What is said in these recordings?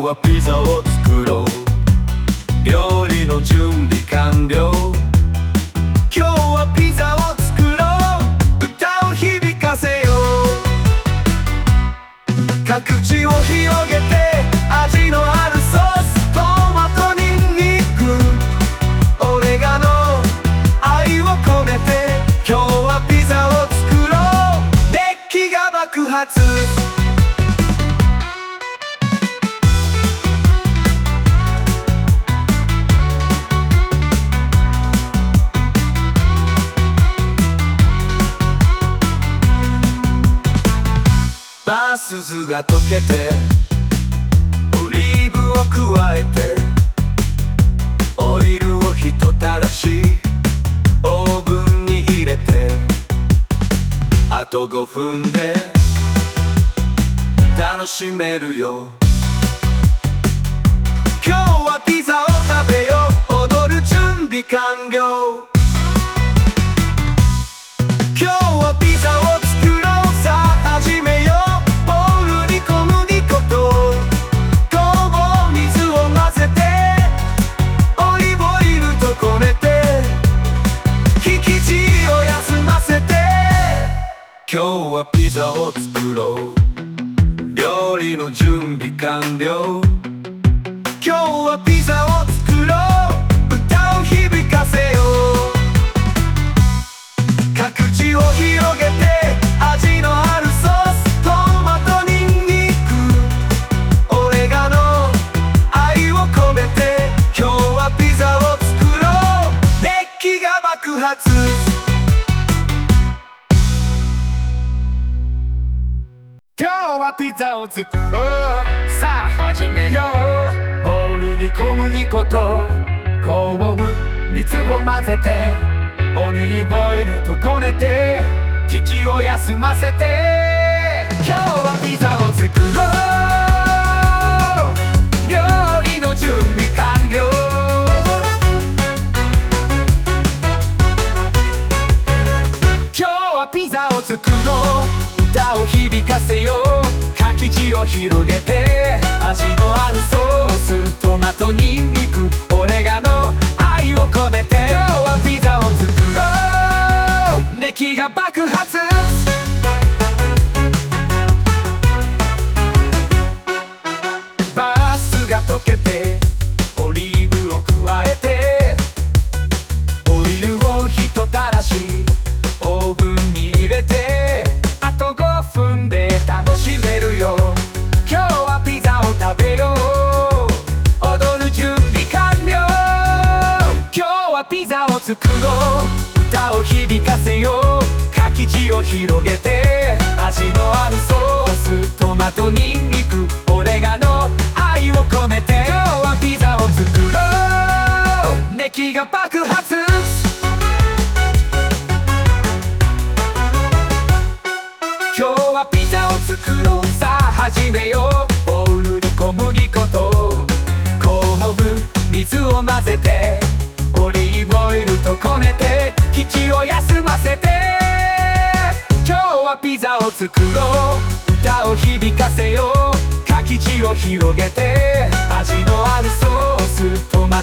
日はピザを作ろう。料理の準備完了。今日はピザを作ろう。歌を響かせよう。各地を広げて味のあるソース。トマトニンニク。オレガノ。愛を込めて今日はピザを作ろう。熱気が爆発。ズが溶けてオリーブを加えてオイルをひとたらしオーブンに入れてあと5分で楽しめるよ。今日はピザを食べよう。踊る準備完了。今日はピザを作ろう。料理の準備完了。今日はピザを作ろう。歌を響かせよう。各地を広げはピザを作ろうさあ始めよう。ボウルに小麦粉と酵母水を混ぜてオリーブオイルとこねて生地を休ませて。今日はピザを作ろう。料理の準備完了。今日はピザを作ろう。歌を響かせようか生地を広げて味のあるソーストマトニンニクオレガノ愛を込めて。今日はピザを作ろう。熱気が爆発。つくの歌を響かせよう。かき地を広げて。味のあるそうピザを作ろう。歌を響かせよう。かき地を広げて。味のあるソーストマ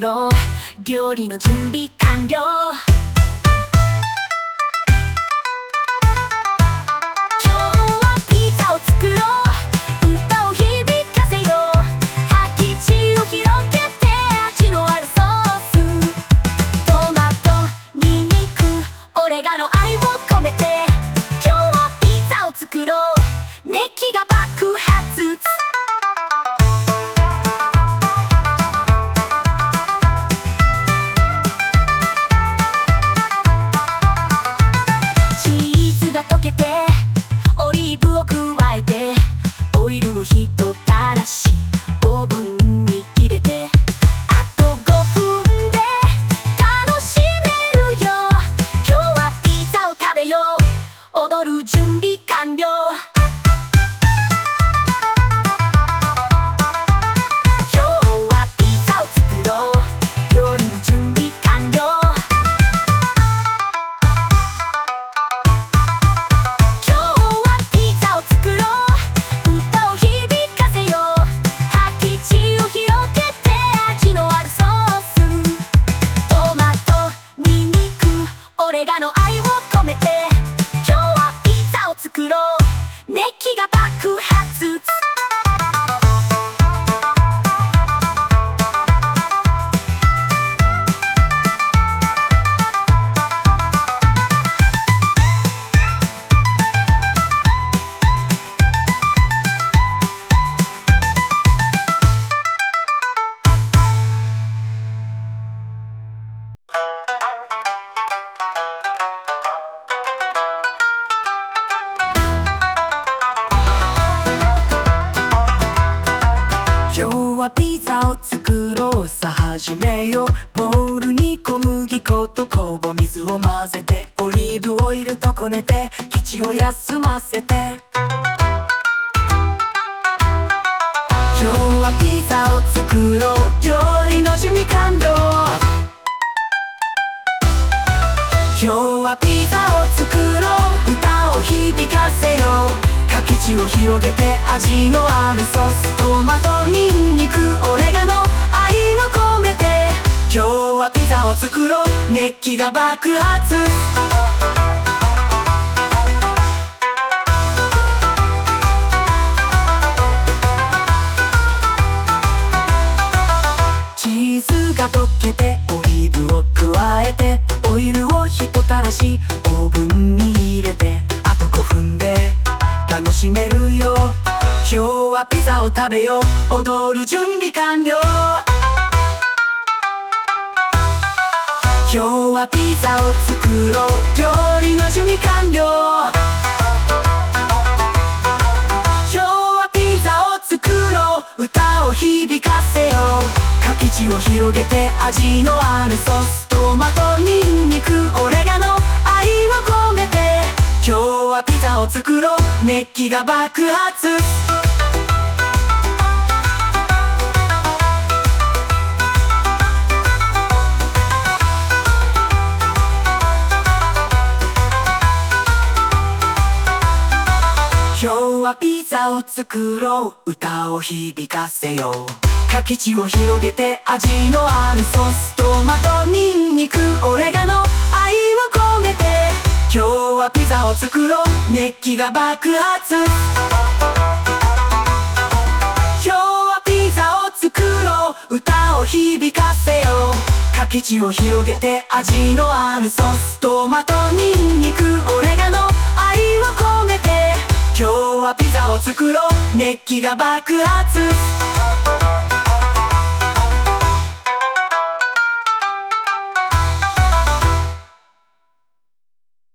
ろう。料理の準備完了。今日はピザを作ろう。ピザを作ろうさ。始めよう。ボウルに小麦粉と酵母水を混ぜてオリーブオイルとこねて基地を休ませて。今日はピザを作ろう。料理の準備完了。今日はピザをかけ地を広げて味のあるソーストマトニンニクオレガノ愛を込めて今日はピザを作ろう熱気が爆発チーズが溶けてオリーブを加えてオイルをひとたらしはピザを食べよう踊る準備完了今日はピザを作ろう料理の準備完了今日はピザを作ろう歌を響かせようかけ地を広げて味のあるソーストマトニンニクオレガノ愛を込めて今日はピザを作ろう。熱気が爆発。はピザを作ろう。歌を響かせよう。かけ地を広げて味のあるソーストマトニンニク。オレガノ愛を込めて。今日はピザを作ろう。熱気が爆発。今日はピザを作ろう。歌を響かせよう。かけ地を広げて味のあるソーストマトニンニク。オレガノ愛を込めて。今日はピザを作ろう。熱気が爆発。